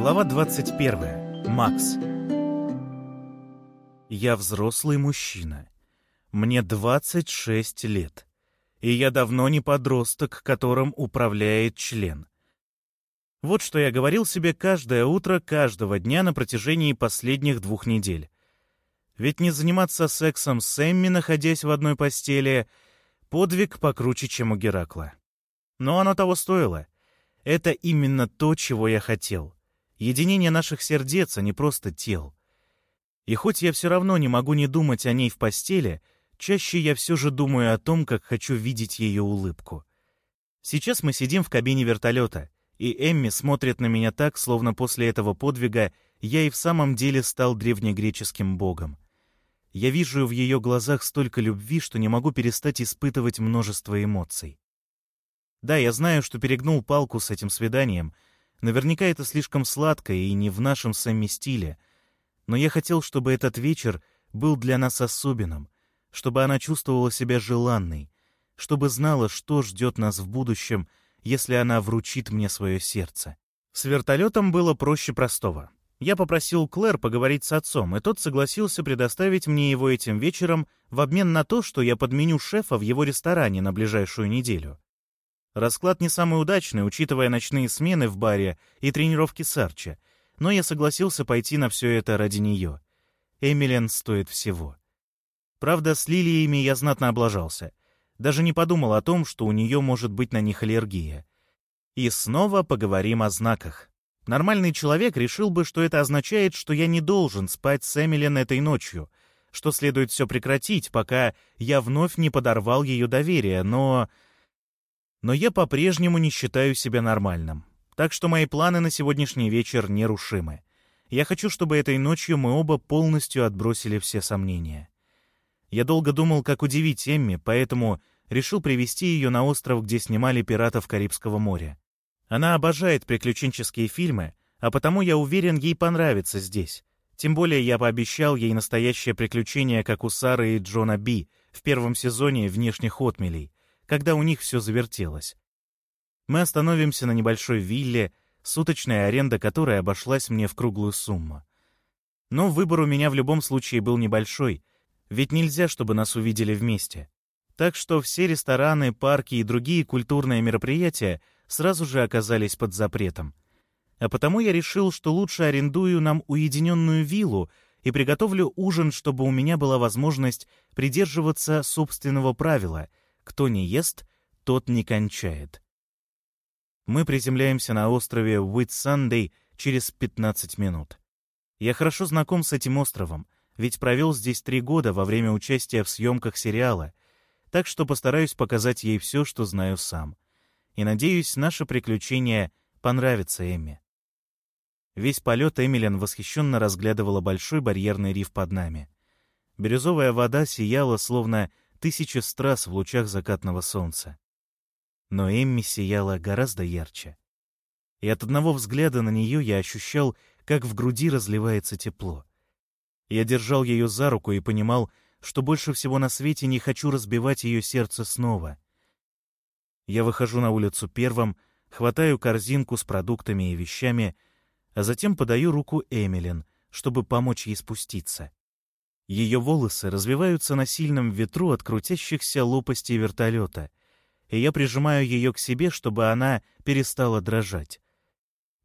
Глава 21. Макс. Я взрослый мужчина. Мне 26 лет. И я давно не подросток, которым управляет член. Вот что я говорил себе каждое утро каждого дня на протяжении последних двух недель. Ведь не заниматься сексом с Эмми, находясь в одной постели, подвиг покруче, чем у Геракла. Но оно того стоило. Это именно то, чего я хотел. Единение наших сердец, а не просто тел. И хоть я все равно не могу не думать о ней в постели, чаще я все же думаю о том, как хочу видеть ее улыбку. Сейчас мы сидим в кабине вертолета, и Эмми смотрит на меня так, словно после этого подвига я и в самом деле стал древнегреческим богом. Я вижу в ее глазах столько любви, что не могу перестать испытывать множество эмоций. Да, я знаю, что перегнул палку с этим свиданием. Наверняка это слишком сладко и не в нашем сами стиле. Но я хотел, чтобы этот вечер был для нас особенным, чтобы она чувствовала себя желанной, чтобы знала, что ждет нас в будущем, если она вручит мне свое сердце. С вертолетом было проще простого. Я попросил Клэр поговорить с отцом, и тот согласился предоставить мне его этим вечером в обмен на то, что я подменю шефа в его ресторане на ближайшую неделю. Расклад не самый удачный, учитывая ночные смены в баре и тренировки с Арчи, но я согласился пойти на все это ради нее. Эмилен стоит всего. Правда, с лилиями я знатно облажался. Даже не подумал о том, что у нее может быть на них аллергия. И снова поговорим о знаках. Нормальный человек решил бы, что это означает, что я не должен спать с Эмилен этой ночью, что следует все прекратить, пока я вновь не подорвал ее доверие, но но я по-прежнему не считаю себя нормальным. Так что мои планы на сегодняшний вечер нерушимы. Я хочу, чтобы этой ночью мы оба полностью отбросили все сомнения. Я долго думал, как удивить Эмми, поэтому решил привести ее на остров, где снимали «Пиратов Карибского моря». Она обожает приключенческие фильмы, а потому я уверен, ей понравится здесь. Тем более я пообещал ей настоящее приключение, как у Сары и Джона Би в первом сезоне «Внешних отмелей», когда у них все завертелось. Мы остановимся на небольшой вилле, суточная аренда которой обошлась мне в круглую сумму. Но выбор у меня в любом случае был небольшой, ведь нельзя, чтобы нас увидели вместе. Так что все рестораны, парки и другие культурные мероприятия сразу же оказались под запретом. А потому я решил, что лучше арендую нам уединенную виллу и приготовлю ужин, чтобы у меня была возможность придерживаться собственного правила — кто не ест, тот не кончает. Мы приземляемся на острове Уит-Сандей через 15 минут. Я хорошо знаком с этим островом, ведь провел здесь три года во время участия в съемках сериала, так что постараюсь показать ей все, что знаю сам. И надеюсь, наше приключение понравится Эмме. Весь полет Эмилен восхищенно разглядывала большой барьерный риф под нами. Бирюзовая вода сияла, словно тысячи страз в лучах закатного солнца. Но Эмми сияла гораздо ярче. И от одного взгляда на нее я ощущал, как в груди разливается тепло. Я держал ее за руку и понимал, что больше всего на свете не хочу разбивать ее сердце снова. Я выхожу на улицу первым, хватаю корзинку с продуктами и вещами, а затем подаю руку Эмилин, чтобы помочь ей спуститься. Ее волосы развиваются на сильном ветру от крутящихся лопастей вертолета, и я прижимаю ее к себе, чтобы она перестала дрожать.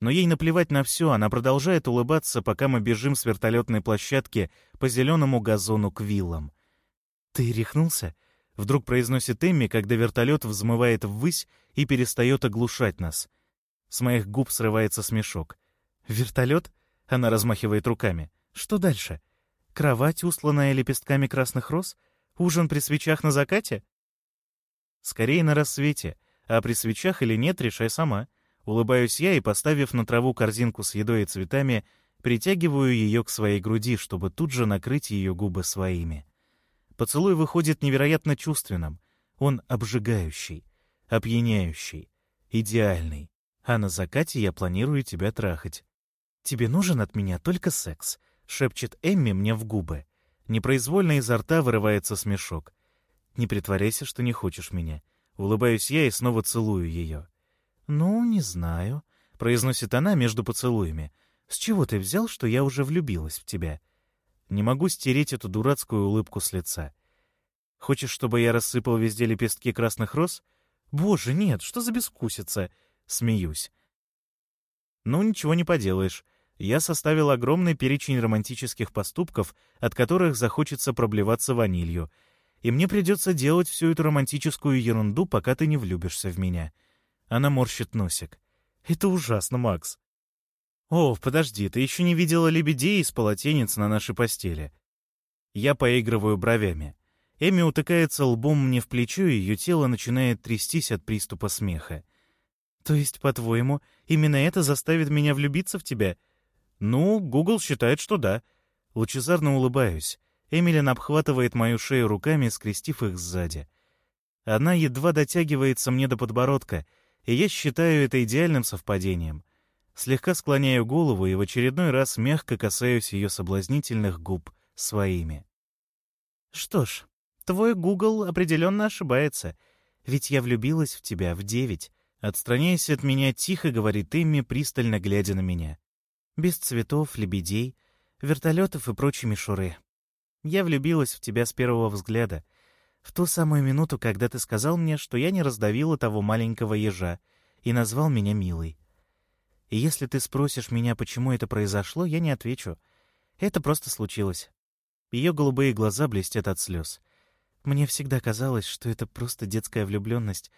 Но ей наплевать на все, она продолжает улыбаться, пока мы бежим с вертолетной площадки по зеленому газону к виллам. «Ты рехнулся?» — вдруг произносит Эмми, когда вертолет взмывает ввысь и перестает оглушать нас. С моих губ срывается смешок. «Вертолет?» — она размахивает руками. «Что дальше?» Кровать, устланная лепестками красных роз? Ужин при свечах на закате? Скорее на рассвете, а при свечах или нет, решай сама. Улыбаюсь я и, поставив на траву корзинку с едой и цветами, притягиваю ее к своей груди, чтобы тут же накрыть ее губы своими. Поцелуй выходит невероятно чувственным. Он обжигающий, опьяняющий, идеальный. А на закате я планирую тебя трахать. Тебе нужен от меня только секс. — шепчет Эмми мне в губы. Непроизвольно изо рта вырывается смешок. «Не притворяйся, что не хочешь меня». Улыбаюсь я и снова целую ее. «Ну, не знаю», — произносит она между поцелуями. С чего ты взял, что я уже влюбилась в тебя? Не могу стереть эту дурацкую улыбку с лица. Хочешь, чтобы я рассыпал везде лепестки красных роз? Боже, нет, что за бескусица? Смеюсь. Ну, ничего не поделаешь. Я составил огромный перечень романтических поступков, от которых захочется проблеваться ванилью. И мне придется делать всю эту романтическую ерунду, пока ты не влюбишься в меня. Она морщит носик. Это ужасно, Макс. О, подожди, ты еще не видела лебедей из полотенец на нашей постели. Я поигрываю бровями. Эми утыкается лбом мне в плечо, и ее тело начинает трястись от приступа смеха. То есть, по-твоему, именно это заставит меня влюбиться в тебя? Ну, Гугл считает, что да. Лучезарно улыбаюсь. Эмилин обхватывает мою шею руками, скрестив их сзади. Она едва дотягивается мне до подбородка, и я считаю это идеальным совпадением. Слегка склоняю голову и в очередной раз мягко касаюсь ее соблазнительных губ своими. Что ж, твой Гугл определенно ошибается, ведь я влюбилась в тебя в девять. Отстраняясь от меня, тихо говорит Эмми, пристально глядя на меня. Без цветов, лебедей, вертолетов и прочей мишуры. Я влюбилась в тебя с первого взгляда — в ту самую минуту, когда ты сказал мне, что я не раздавила того маленького ежа и назвал меня милой. И если ты спросишь меня, почему это произошло, я не отвечу. Это просто случилось. Ее голубые глаза блестят от слез. Мне всегда казалось, что это просто детская влюбленность,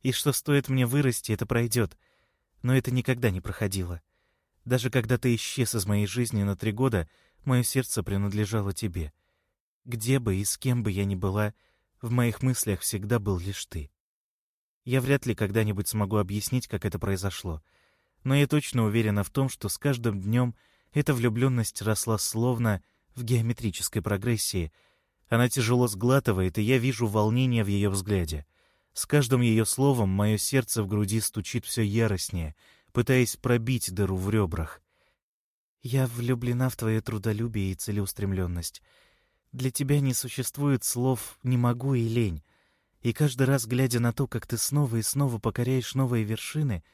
и что стоит мне вырасти, это пройдет. Но это никогда не проходило. Даже когда ты исчез из моей жизни на три года, мое сердце принадлежало тебе. Где бы и с кем бы я ни была — в моих мыслях всегда был лишь ты. Я вряд ли когда-нибудь смогу объяснить, как это произошло, но я точно уверена в том, что с каждым днем эта влюбленность росла словно в геометрической прогрессии. Она тяжело сглатывает, и я вижу волнение в ее взгляде. С каждым ее словом мое сердце в груди стучит все яростнее, пытаясь пробить дыру в ребрах. Я влюблена в твое трудолюбие и целеустремленность. Для тебя не существует слов «не могу» и «лень». И каждый раз, глядя на то, как ты снова и снова покоряешь новые вершины,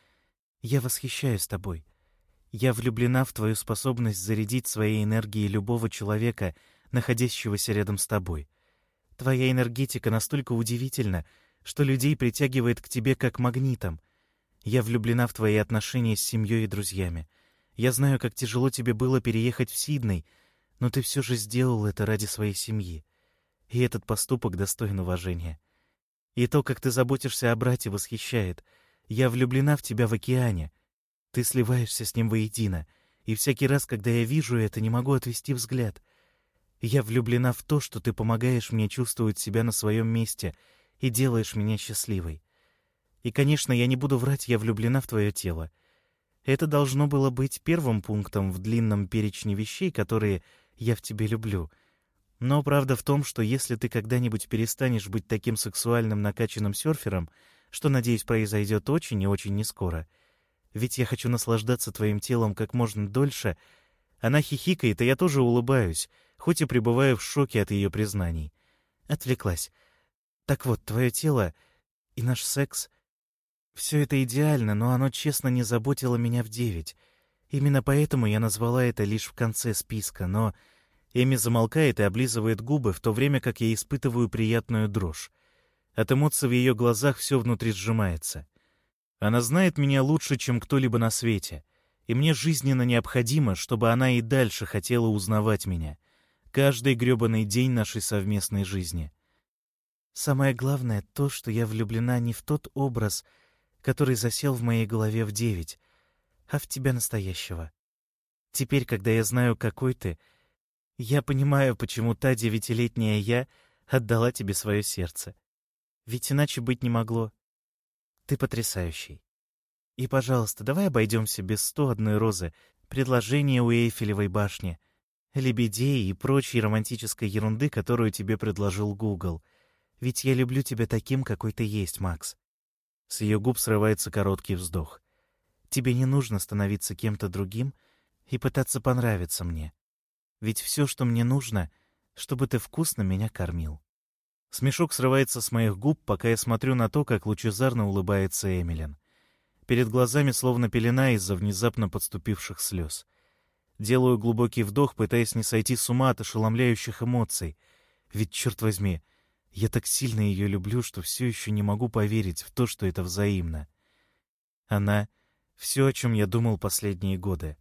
я восхищаюсь тобой. Я влюблена в твою способность зарядить своей энергией любого человека, находящегося рядом с тобой. Твоя энергетика настолько удивительна, что людей притягивает к тебе как магнитом. Я влюблена в твои отношения с семьей и друзьями. Я знаю, как тяжело тебе было переехать в Сидней — но ты все же сделал это ради своей семьи. И этот поступок достоин уважения. И то, как ты заботишься о брате, восхищает. Я влюблена в тебя в океане. Ты сливаешься с ним воедино, и всякий раз, когда я вижу это, не могу отвести взгляд. Я влюблена в то, что ты помогаешь мне чувствовать себя на своем месте и делаешь меня счастливой. И, конечно, я не буду врать, я влюблена в твое тело. Это должно было быть первым пунктом в длинном перечне вещей, которые я в тебе люблю. Но правда в том, что если ты когда-нибудь перестанешь быть таким сексуальным накачанным серфером, что, надеюсь, произойдет очень и очень нескоро, ведь я хочу наслаждаться твоим телом как можно дольше, она хихикает, и я тоже улыбаюсь, хоть и пребываю в шоке от ее признаний. Отвлеклась. Так вот, твое тело и наш секс — все это идеально, но оно честно не заботило меня в девять — Именно поэтому я назвала это лишь в конце списка, но... Эми замолкает и облизывает губы, в то время как я испытываю приятную дрожь. От эмоций в ее глазах все внутри сжимается. Она знает меня лучше, чем кто-либо на свете, и мне жизненно необходимо, чтобы она и дальше хотела узнавать меня. Каждый грёбаный день нашей совместной жизни. Самое главное то, что я влюблена не в тот образ, который засел в моей голове в девять, а в тебя настоящего. Теперь, когда я знаю, какой ты, я понимаю, почему та девятилетняя я отдала тебе свое сердце. Ведь иначе быть не могло. Ты потрясающий. И, пожалуйста, давай обойдемся без сто одной розы, предложения у Эйфелевой башни, лебедей и прочей романтической ерунды, которую тебе предложил Гугл. Ведь я люблю тебя таким, какой ты есть, Макс. С ее губ срывается короткий вздох. Тебе не нужно становиться кем-то другим и пытаться понравиться мне. Ведь все, что мне нужно, чтобы ты вкусно меня кормил. Смешок срывается с моих губ, пока я смотрю на то, как лучезарно улыбается Эмилин. Перед глазами словно пелена из-за внезапно подступивших слез. Делаю глубокий вдох, пытаясь не сойти с ума от ошеломляющих эмоций. Ведь, черт возьми, я так сильно ее люблю, что все еще не могу поверить в то, что это взаимно. Она — все, о чем я думал последние годы.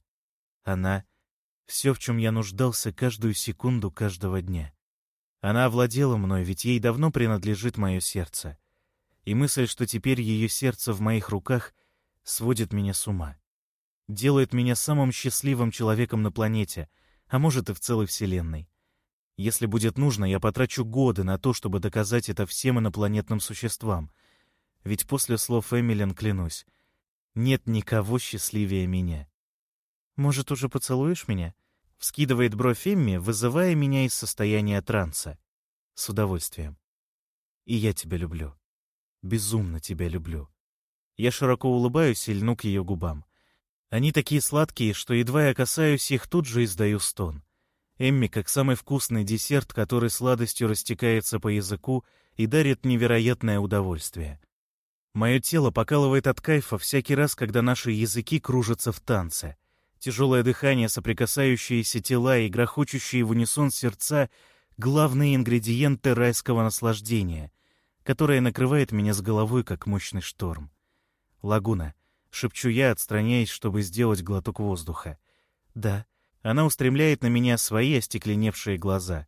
Она — все, в чем я нуждался каждую секунду каждого дня. Она овладела мной, ведь ей давно принадлежит мое сердце. И мысль, что теперь ее сердце в моих руках, сводит меня с ума делает меня самым счастливым человеком на планете, а может и в целой Вселенной. Если будет нужно, я потрачу годы на то, чтобы доказать это всем инопланетным существам. Ведь после слов Эмилин клянусь, нет никого счастливее меня. «Может, уже поцелуешь меня?» — вскидывает бровь Эмми, вызывая меня из состояния транса. С удовольствием. «И я тебя люблю. Безумно тебя люблю». Я широко улыбаюсь и льну к ее губам. Они такие сладкие, что едва я касаюсь их, тут же издаю стон. Эмми как самый вкусный десерт, который сладостью растекается по языку и дарит невероятное удовольствие. Мое тело покалывает от кайфа всякий раз, когда наши языки кружатся в танце. Тяжелое дыхание, соприкасающиеся тела и грохочущие в унисон сердца — главные ингредиенты райского наслаждения, которое накрывает меня с головой, как мощный шторм. Лагуна — Шепчу я, отстраняясь, чтобы сделать глоток воздуха. «Да». Она устремляет на меня свои остекленевшие глаза.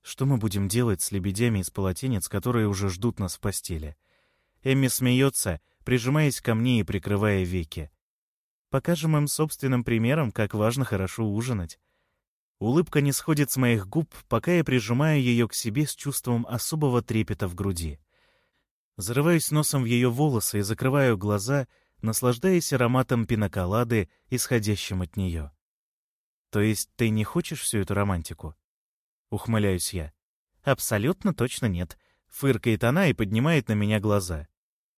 Что мы будем делать с лебедями из полотенец, которые уже ждут нас в постели? Эмми смеется, прижимаясь ко мне и прикрывая веки. Покажем им собственным примером, как важно хорошо ужинать. Улыбка не сходит с моих губ, пока я прижимаю ее к себе с чувством особого трепета в груди. Зарываюсь носом в ее волосы и закрываю глаза — наслаждаясь ароматом пиноколады, исходящим от нее. «То есть ты не хочешь всю эту романтику?» Ухмыляюсь я. «Абсолютно точно нет», — фыркает она и поднимает на меня глаза.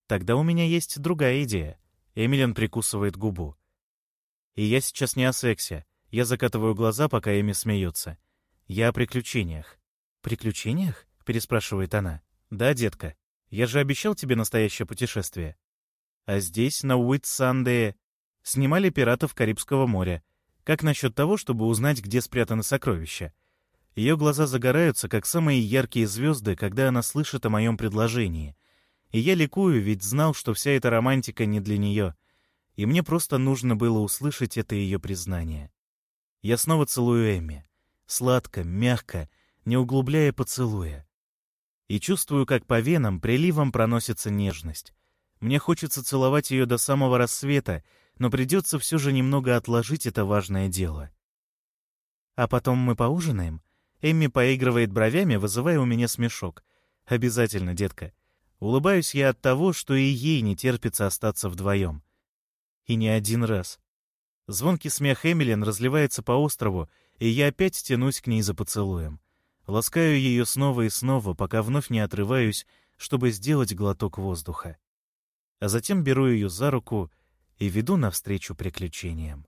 «Тогда у меня есть другая идея». Эмилин прикусывает губу. «И я сейчас не о сексе. Я закатываю глаза, пока Эми смеется. Я о приключениях». «Приключениях?» — переспрашивает она. «Да, детка. Я же обещал тебе настоящее путешествие. А здесь, на Уитсандее, снимали пиратов Карибского моря. Как насчет того, чтобы узнать, где спрятаны сокровища? Ее глаза загораются, как самые яркие звезды, когда она слышит о моем предложении. И я ликую, ведь знал, что вся эта романтика не для нее. И мне просто нужно было услышать это ее признание. Я снова целую Эмми. Сладко, мягко, не углубляя поцелуя. И чувствую, как по венам приливом проносится нежность. Мне хочется целовать ее до самого рассвета, но придется все же немного отложить это важное дело. А потом мы поужинаем? Эмми поигрывает бровями, вызывая у меня смешок. Обязательно, детка. Улыбаюсь я от того, что и ей не терпится остаться вдвоем. И не один раз. Звонкий смех Эмилин разливается по острову, и я опять тянусь к ней за поцелуем. Ласкаю ее снова и снова, пока вновь не отрываюсь, чтобы сделать глоток воздуха а затем беру ее за руку и веду навстречу приключениям.